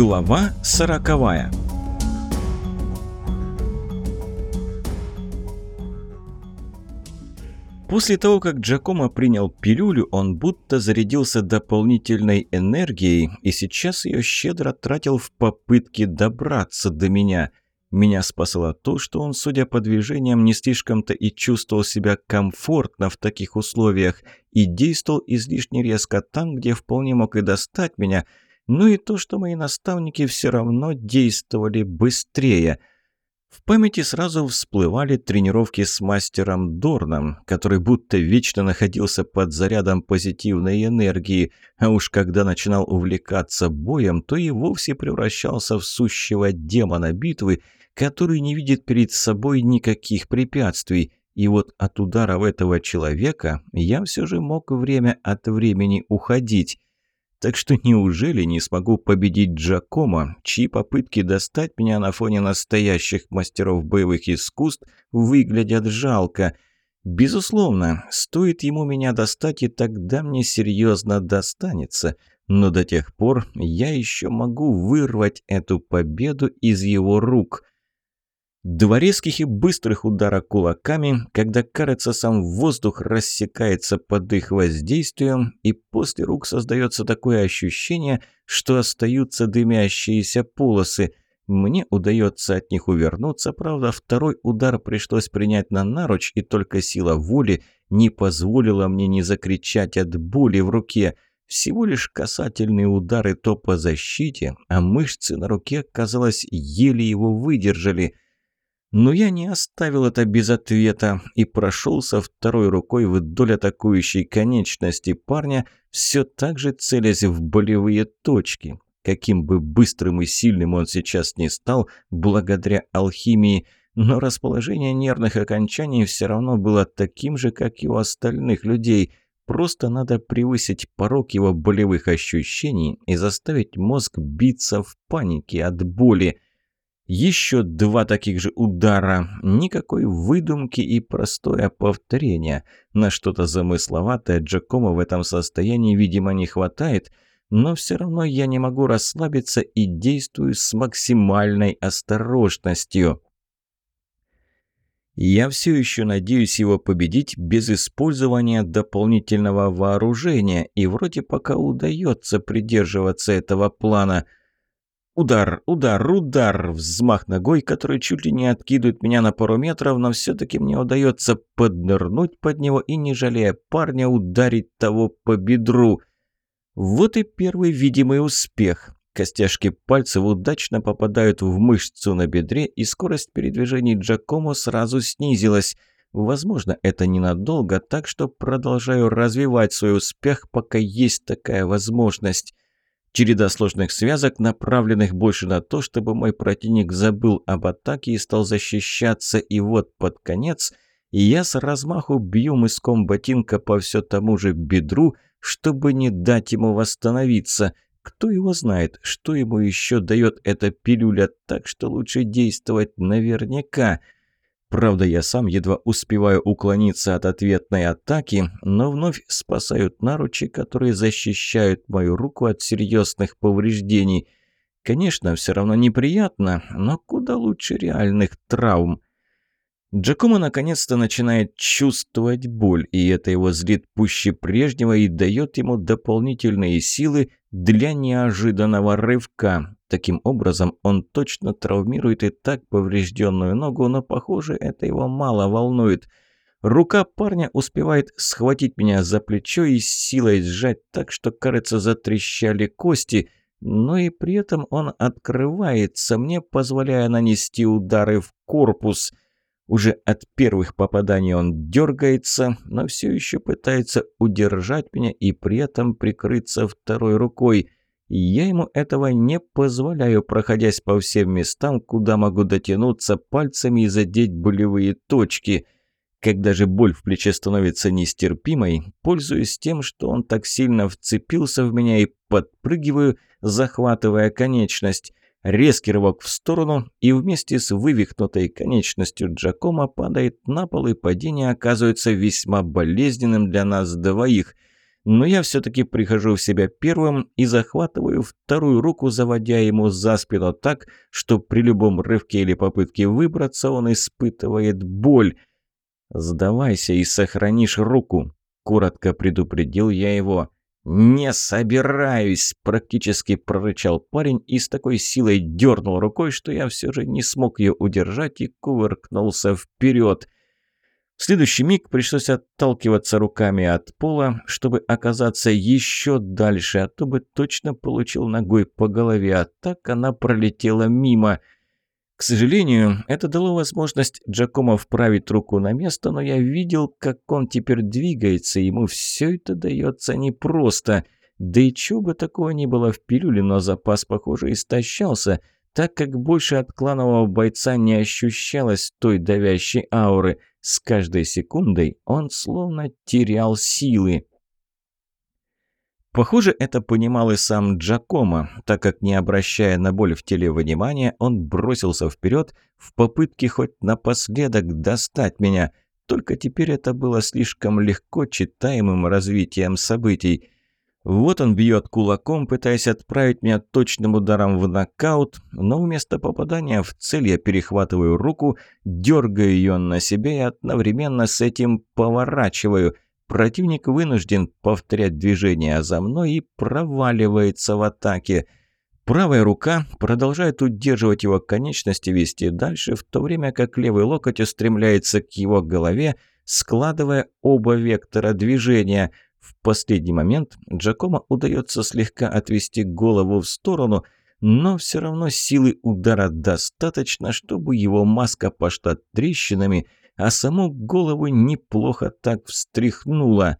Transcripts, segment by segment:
Глава сороковая После того, как Джакомо принял пилюлю, он будто зарядился дополнительной энергией и сейчас ее щедро тратил в попытке добраться до меня. Меня спасало то, что он, судя по движениям, не слишком-то и чувствовал себя комфортно в таких условиях и действовал излишне резко там, где вполне мог и достать меня, но и то, что мои наставники все равно действовали быстрее. В памяти сразу всплывали тренировки с мастером Дорном, который будто вечно находился под зарядом позитивной энергии, а уж когда начинал увлекаться боем, то и вовсе превращался в сущего демона битвы – который не видит перед собой никаких препятствий. И вот от ударов этого человека я все же мог время от времени уходить. Так что неужели не смогу победить Джакома, чьи попытки достать меня на фоне настоящих мастеров боевых искусств выглядят жалко? Безусловно, стоит ему меня достать, и тогда мне серьезно достанется. Но до тех пор я еще могу вырвать эту победу из его рук. Два резких и быстрых удара кулаками, когда, кажется, сам воздух рассекается под их воздействием, и после рук создается такое ощущение, что остаются дымящиеся полосы. Мне удается от них увернуться, правда, второй удар пришлось принять на наруч, и только сила воли не позволила мне не закричать от боли в руке. Всего лишь касательные удары то по защите, а мышцы на руке, казалось, еле его выдержали – но я не оставил это без ответа и прошелся второй рукой вдоль атакующей конечности парня, все так же целясь в болевые точки. Каким бы быстрым и сильным он сейчас не стал, благодаря алхимии, но расположение нервных окончаний все равно было таким же, как и у остальных людей. Просто надо превысить порог его болевых ощущений и заставить мозг биться в панике от боли. Еще два таких же удара. Никакой выдумки и простое повторение. На что-то замысловатое Джакомо в этом состоянии, видимо, не хватает, но все равно я не могу расслабиться и действую с максимальной осторожностью. Я все еще надеюсь его победить без использования дополнительного вооружения, и вроде пока удается придерживаться этого плана – Удар, удар, удар, взмах ногой, который чуть ли не откидывает меня на пару метров, но все-таки мне удается поднырнуть под него и, не жалея парня, ударить того по бедру. Вот и первый видимый успех. Костяшки пальцев удачно попадают в мышцу на бедре, и скорость передвижений Джакомо сразу снизилась. Возможно, это ненадолго, так что продолжаю развивать свой успех, пока есть такая возможность. Череда сложных связок, направленных больше на то, чтобы мой противник забыл об атаке и стал защищаться, и вот под конец я с размаху бью мыском ботинка по все тому же бедру, чтобы не дать ему восстановиться. Кто его знает, что ему еще дает эта пилюля, так что лучше действовать наверняка – Правда, я сам едва успеваю уклониться от ответной атаки, но вновь спасают наручи, которые защищают мою руку от серьезных повреждений. Конечно, все равно неприятно, но куда лучше реальных травм. Джакомо наконец-то начинает чувствовать боль, и это его злит пуще прежнего и дает ему дополнительные силы для неожиданного рывка. Таким образом, он точно травмирует и так поврежденную ногу, но, похоже, это его мало волнует. Рука парня успевает схватить меня за плечо и силой сжать так, что, кажется, затрещали кости, но и при этом он открывается мне, позволяя нанести удары в корпус – уже от первых попаданий он дергается, но все еще пытается удержать меня и при этом прикрыться второй рукой. Я ему этого не позволяю, проходясь по всем местам, куда могу дотянуться пальцами и задеть болевые точки. Когда же боль в плече становится нестерпимой, пользуюсь тем, что он так сильно вцепился в меня и подпрыгиваю, захватывая конечность. Резкий рывок в сторону, и вместе с вывихнутой конечностью Джакома падает на пол, и падение оказывается весьма болезненным для нас двоих. Но я все-таки прихожу в себя первым и захватываю вторую руку, заводя ему за спину так, что при любом рывке или попытке выбраться он испытывает боль. «Сдавайся и сохранишь руку», – коротко предупредил я его. «Не собираюсь!» – практически прорычал парень и с такой силой дернул рукой, что я все же не смог ее удержать и кувыркнулся вперед – в следующий миг пришлось отталкиваться руками от пола, чтобы оказаться еще дальше, а то бы точно получил ногой по голове, а так она пролетела мимо. К сожалению, это дало возможность Джакомо вправить руку на место, но я видел, как он теперь двигается, ему все это дается непросто. Да и чего бы такого не было в пилюле, но запас, похоже, истощался, так как больше от кланового бойца не ощущалось той давящей ауры – с каждой секундой он словно терял силы. Похоже, это понимал и сам Джакомо, так как, не обращая на боль в теле внимания, он бросился вперед в попытке хоть напоследок достать меня. Только теперь это было слишком легко читаемым развитием событий. Вот он бьет кулаком, пытаясь отправить меня точным ударом в нокаут, но вместо попадания в цель я перехватываю руку, дергаю ее на себя и одновременно с этим поворачиваю. Противник вынужден повторять движение за мной и проваливается в атаке. Правая рука продолжает удерживать его конечности вести дальше, в то время как левый локоть устремляется к его голове, складывая оба вектора движения – в последний момент Джакомо удается слегка отвести голову в сторону, но все равно силы удара достаточно, чтобы его маска пошла трещинами, а саму голову неплохо так встряхнула.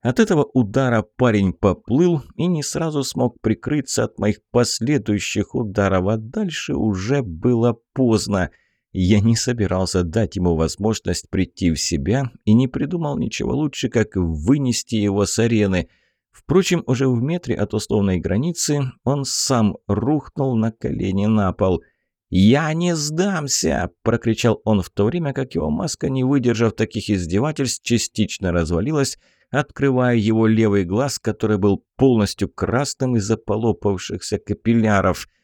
От этого удара парень поплыл и не сразу смог прикрыться от моих последующих ударов, а дальше уже было поздно – я не собирался дать ему возможность прийти в себя и не придумал ничего лучше, как вынести его с арены. Впрочем, уже в метре от условной границы он сам рухнул на колени на пол. «Я не сдамся!» – прокричал он в то время, как его маска, не выдержав таких издевательств, частично развалилась, открывая его левый глаз, который был полностью красным из-за полопавшихся капилляров –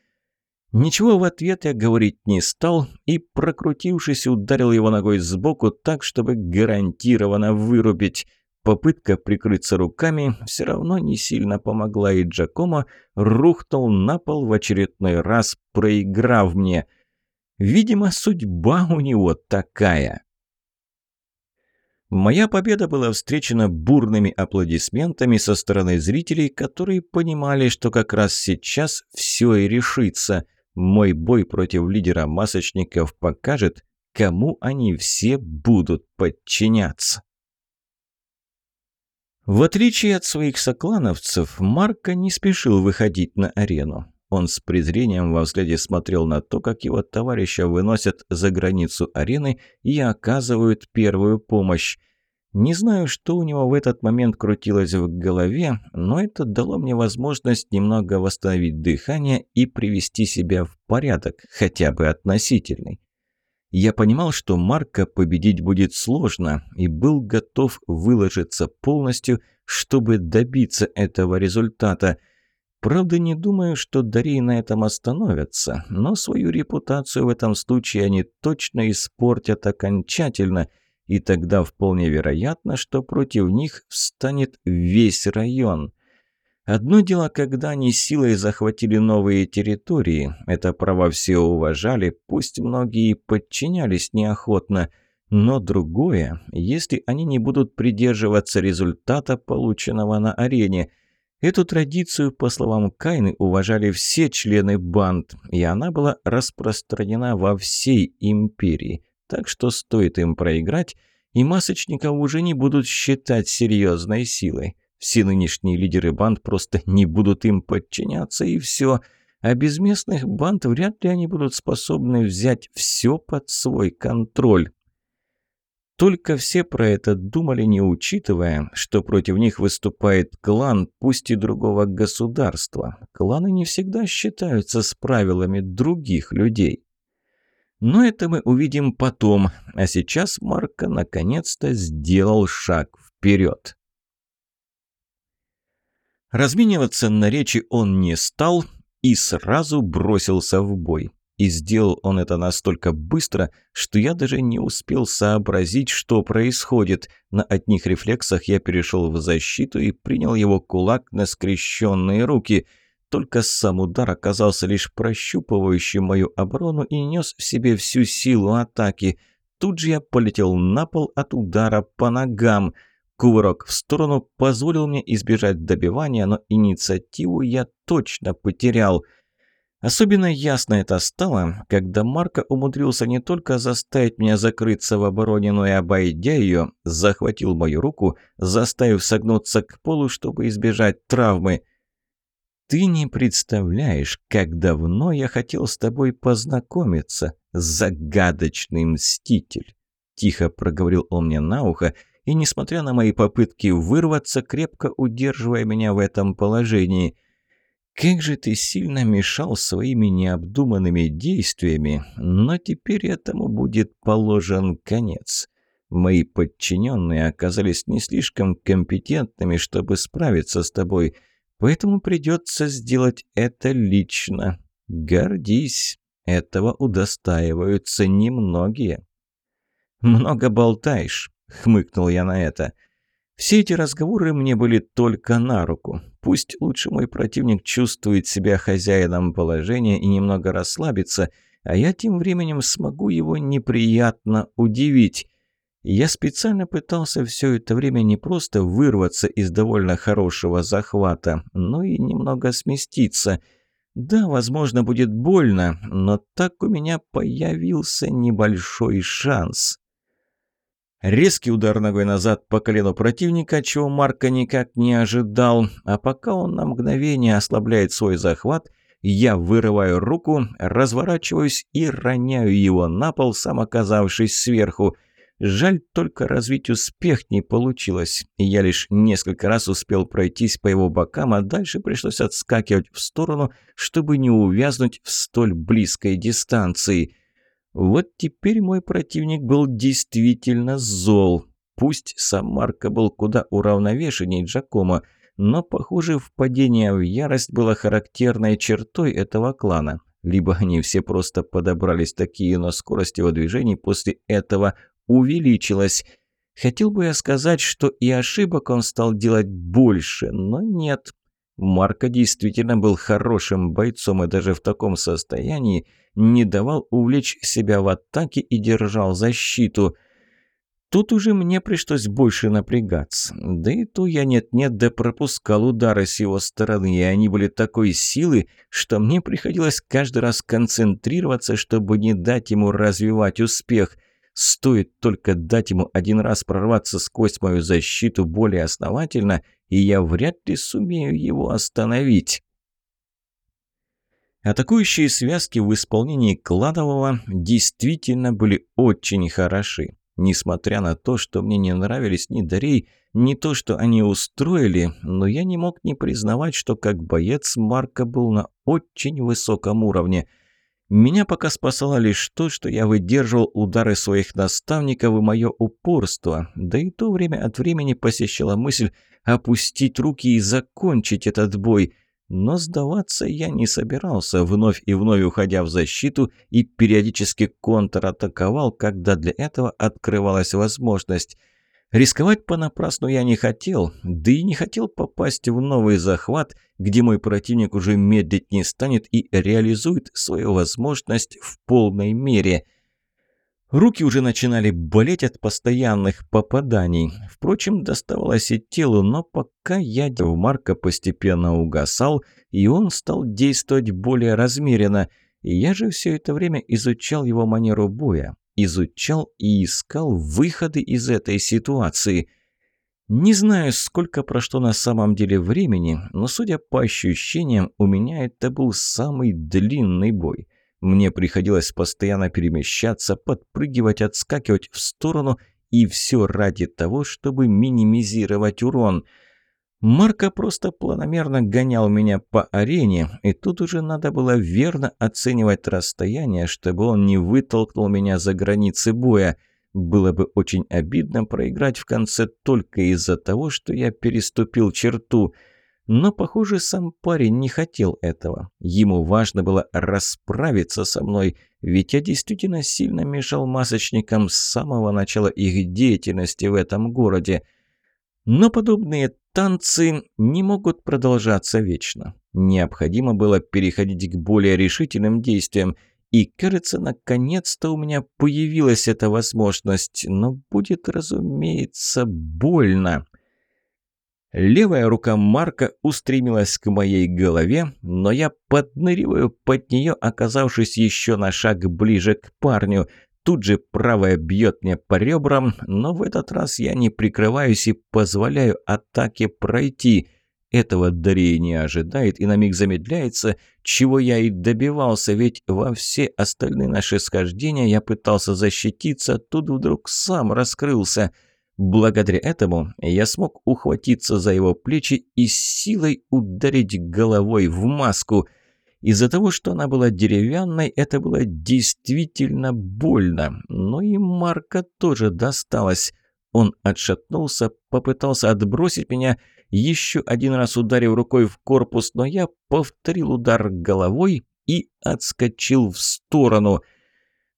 Ничего в ответ я говорить не стал и, прокрутившись, ударил его ногой сбоку так, чтобы гарантированно вырубить. Попытка прикрыться руками все равно не сильно помогла, и Джакомо рухнул на пол в очередной раз, проиграв мне. Видимо, судьба у него такая. Моя победа была встречена бурными аплодисментами со стороны зрителей, которые понимали, что как раз сейчас все и решится – мой бой против лидера масочников покажет, кому они все будут подчиняться. В отличие от своих соклановцев, Марко не спешил выходить на арену. Он с презрением во взгляде смотрел на то, как его товарища выносят за границу арены и оказывают первую помощь. Не знаю, что у него в этот момент крутилось в голове, но это дало мне возможность немного восстановить дыхание и привести себя в порядок, хотя бы относительный. Я понимал, что Марка победить будет сложно, и был готов выложиться полностью, чтобы добиться этого результата. Правда, не думаю, что Дарей на этом остановятся, но свою репутацию в этом случае они точно испортят окончательно – и тогда вполне вероятно, что против них встанет весь район. Одно дело, когда они силой захватили новые территории, это право все уважали, пусть многие подчинялись неохотно, но другое, если они не будут придерживаться результата, полученного на арене. Эту традицию, по словам Кайны, уважали все члены банд, и она была распространена во всей империи – так что стоит им проиграть, и масочников уже не будут считать серьезной силой. Все нынешние лидеры банд просто не будут им подчиняться, и все. А без местных банд вряд ли они будут способны взять все под свой контроль. Только все про это думали, не учитывая, что против них выступает клан, пусть и другого государства. Кланы не всегда считаются с правилами других людей. Но это мы увидим потом, а сейчас Марко наконец-то сделал шаг вперед. Размениваться на речи он не стал и сразу бросился в бой. И сделал он это настолько быстро, что я даже не успел сообразить, что происходит. На одних рефлексах я перешел в защиту и принял его кулак на скрещенные руки. Только сам удар оказался лишь прощупывающим мою оборону и нес в себе всю силу атаки. Тут же я полетел на пол от удара по ногам. Кувырок в сторону позволил мне избежать добивания, но инициативу я точно потерял – Особенно ясно это стало, когда Марко умудрился не только заставить меня закрыться в обороне, но и, обойдя ее, захватил мою руку, заставив согнуться к полу, чтобы избежать травмы. «Ты не представляешь, как давно я хотел с тобой познакомиться, загадочный мститель!» Тихо проговорил он мне на ухо, и, несмотря на мои попытки вырваться, крепко удерживая меня в этом положении – как же ты сильно мешал своими необдуманными действиями, но теперь этому будет положен конец. Мои подчиненные оказались не слишком компетентными, чтобы справиться с тобой, поэтому придется сделать это лично. Гордись, этого удостаиваются немногие. «Много болтаешь», — хмыкнул я на это. Все эти разговоры мне были только на руку. Пусть лучше мой противник чувствует себя хозяином положения и немного расслабится, а я тем временем смогу его неприятно удивить. Я специально пытался все это время не просто вырваться из довольно хорошего захвата, но и немного сместиться. Да, возможно, будет больно, но так у меня появился небольшой шанс. Резкий удар ногой назад по колену противника, чего Марка никак не ожидал. А пока он на мгновение ослабляет свой захват, я вырываю руку, разворачиваюсь и роняю его на пол, сам оказавшись сверху. Жаль, только развить успех не получилось. Я лишь несколько раз успел пройтись по его бокам, а дальше пришлось отскакивать в сторону, чтобы не увязнуть в столь близкой дистанции. Вот теперь мой противник был действительно зол. Пусть сам Марко был куда уравновешенней Джакомо, но, похоже, впадение в ярость было характерной чертой этого клана. Либо они все просто подобрались такие, но скорость его движений после этого увеличилась. Хотел бы я сказать, что и ошибок он стал делать больше, но нет. Марко действительно был хорошим бойцом и даже в таком состоянии не давал увлечь себя в атаке и держал защиту. Тут уже мне пришлось больше напрягаться. Да и то я нет-нет да пропускал удары с его стороны, и они были такой силы, что мне приходилось каждый раз концентрироваться, чтобы не дать ему развивать успех. Стоит только дать ему один раз прорваться сквозь мою защиту более основательно, и я вряд ли сумею его остановить. Атакующие связки в исполнении Кладового действительно были очень хороши. Несмотря на то, что мне не нравились ни Дарей, ни то, что они устроили, но я не мог не признавать, что как боец Марка был на очень высоком уровне – меня пока спасало лишь то, что я выдерживал удары своих наставников и мое упорство, да и то время от времени посещала мысль опустить руки и закончить этот бой. Но сдаваться я не собирался, вновь и вновь уходя в защиту и периодически контратаковал, когда для этого открывалась возможность – Рисковать понапрасну я не хотел, да и не хотел попасть в новый захват, где мой противник уже медлить не станет и реализует свою возможность в полной мере. Руки уже начинали болеть от постоянных попаданий. Впрочем, доставалось и телу, но пока я в Марка постепенно угасал, и он стал действовать более размеренно. Я же все это время изучал его манеру боя изучал и искал выходы из этой ситуации. Не знаю, сколько прошло на самом деле времени, но, судя по ощущениям, у меня это был самый длинный бой. Мне приходилось постоянно перемещаться, подпрыгивать, отскакивать в сторону, и все ради того, чтобы минимизировать урон – Марко просто планомерно гонял меня по арене, и тут уже надо было верно оценивать расстояние, чтобы он не вытолкнул меня за границы боя. Было бы очень обидно проиграть в конце только из-за того, что я переступил черту. Но, похоже, сам парень не хотел этого. Ему важно было расправиться со мной, ведь я действительно сильно мешал масочникам с самого начала их деятельности в этом городе. Но подобные танцы не могут продолжаться вечно. Необходимо было переходить к более решительным действиям. И, кажется, наконец-то у меня появилась эта возможность, но будет, разумеется, больно. Левая рука Марка устремилась к моей голове, но я подныриваю под нее, оказавшись еще на шаг ближе к парню. Тут же правая бьет мне по ребрам, но в этот раз я не прикрываюсь и позволяю атаке пройти. Этого Дарья не ожидает и на миг замедляется, чего я и добивался, ведь во все остальные наши схождения я пытался защититься, тут вдруг сам раскрылся – Благодаря этому я смог ухватиться за его плечи и силой ударить головой в маску. Из-за того, что она была деревянной, это было действительно больно. Но и Марка тоже досталось. Он отшатнулся, попытался отбросить меня, еще один раз ударив рукой в корпус, но я повторил удар головой и отскочил в сторону –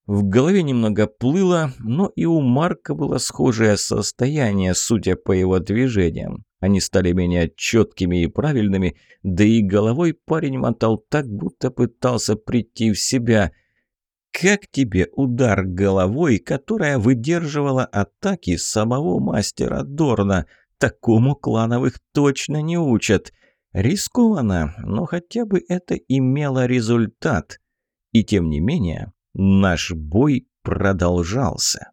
в голове немного плыло, но и у Марка было схожее состояние, судя по его движениям. Они стали менее четкими и правильными, да и головой парень мотал так, будто пытался прийти в себя. «Как тебе удар головой, которая выдерживала атаки самого мастера Дорна? Такому клановых точно не учат. Рискованно, но хотя бы это имело результат. И тем не менее...» Наш бой продолжался.